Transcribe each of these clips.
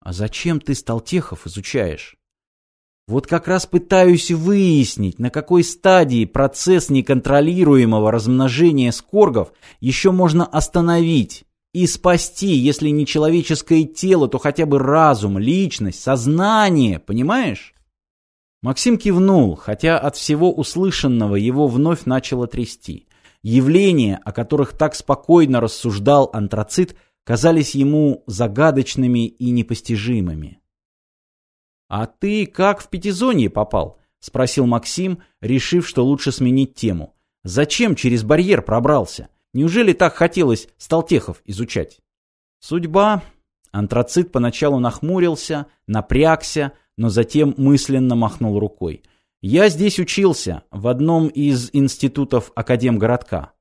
А зачем ты Сталтехов изучаешь? Вот как раз пытаюсь выяснить, на какой стадии процесс неконтролируемого размножения скоргов еще можно остановить и спасти, если не человеческое тело, то хотя бы разум, личность, сознание, понимаешь? Максим кивнул, хотя от всего услышанного его вновь начало трясти. Явления, о которых так спокойно рассуждал антрацит, казались ему загадочными и непостижимыми. «А ты как в пятизонье попал?» — спросил Максим, решив, что лучше сменить тему. «Зачем через барьер пробрался? Неужели так хотелось Сталтехов изучать?» «Судьба». Антрацит поначалу нахмурился, напрягся, но затем мысленно махнул рукой. «Я здесь учился, в одном из институтов Академгородка».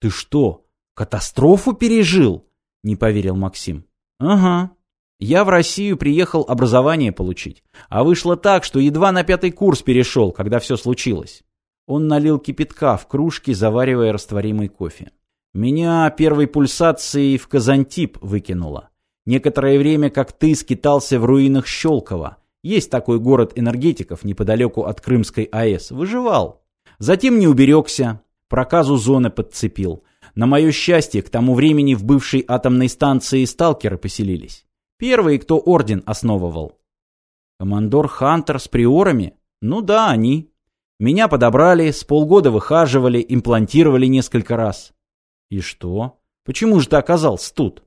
«Ты что, катастрофу пережил?» — не поверил Максим. «Ага. Я в Россию приехал образование получить, а вышло так, что едва на пятый курс перешел, когда все случилось». Он налил кипятка в кружки, заваривая растворимый кофе. «Меня первой пульсацией в Казантип выкинуло. Некоторое время, как ты, скитался в руинах Щелково, есть такой город энергетиков неподалеку от Крымской АЭС. Выживал. Затем не уберегся. Проказу зоны подцепил. На мое счастье, к тому времени в бывшей атомной станции сталкеры поселились. Первые, кто орден основывал. Командор Хантер с приорами? Ну да, они. Меня подобрали, с полгода выхаживали, имплантировали несколько раз. И что? Почему же ты оказался тут?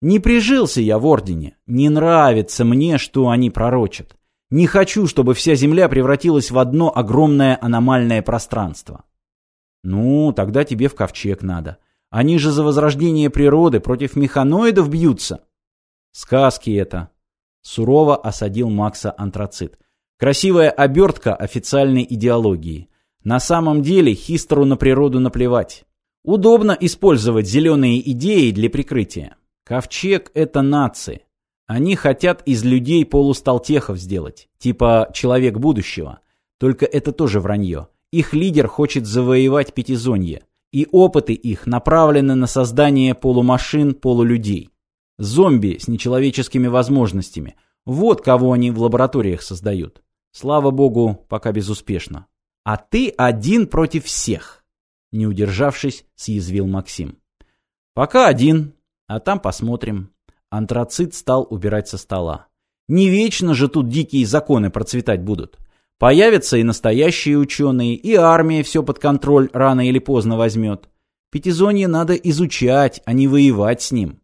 Не прижился я в Ордене. Не нравится мне, что они пророчат. Не хочу, чтобы вся Земля превратилась в одно огромное аномальное пространство. Ну, тогда тебе в ковчег надо. Они же за возрождение природы против механоидов бьются. Сказки это. Сурово осадил Макса антрацит. Красивая обертка официальной идеологии. На самом деле Хистеру на природу наплевать. Удобно использовать зеленые идеи для прикрытия. Ковчег — это нации. Они хотят из людей полусталтехов сделать, типа человек будущего. Только это тоже вранье. Их лидер хочет завоевать Пятизонье, и опыты их направлены на создание полумашин, полулюдей. Зомби с нечеловеческими возможностями. Вот кого они в лабораториях создают. Слава богу, пока безуспешно. А ты один против всех. Не удержавшись, съязвил Максим. Пока один, а там посмотрим. Антрацит стал убирать со стола. Не вечно же тут дикие законы процветать будут. Появятся и настоящие ученые, и армия все под контроль рано или поздно возьмет. Пятизонье надо изучать, а не воевать с ним.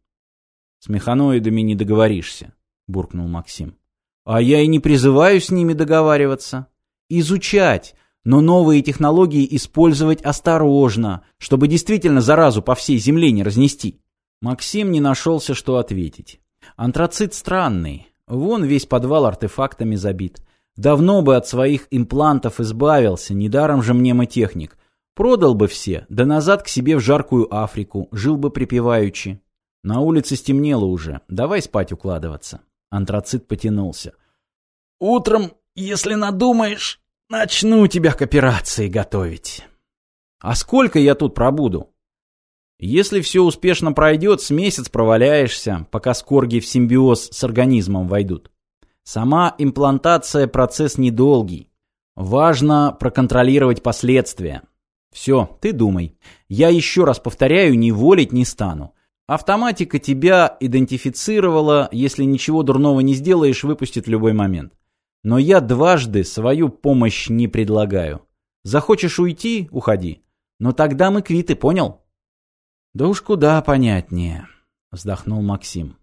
С механоидами не договоришься, буркнул Максим. А я и не призываю с ними договариваться. Изучать, но новые технологии использовать осторожно, чтобы действительно заразу по всей земле не разнести. Максим не нашелся, что ответить. Антрацит странный. Вон весь подвал артефактами забит. Давно бы от своих имплантов избавился, недаром же мнемотехник. Продал бы все, да назад к себе в жаркую Африку, жил бы припеваючи. На улице стемнело уже, давай спать укладываться. Антрацит потянулся. Утром, если надумаешь, начну тебя к операции готовить. А сколько я тут пробуду? Если все успешно пройдет, с месяц проваляешься, пока скорги в симбиоз с организмом войдут. Сама имплантация – процесс недолгий. Важно проконтролировать последствия. Все, ты думай. Я еще раз повторяю, не волить не стану. Автоматика тебя идентифицировала, если ничего дурного не сделаешь, выпустит в любой момент. Но я дважды свою помощь не предлагаю. Захочешь уйти – уходи. Но тогда мы квиты, понял? «Да уж куда понятнее», — вздохнул Максим.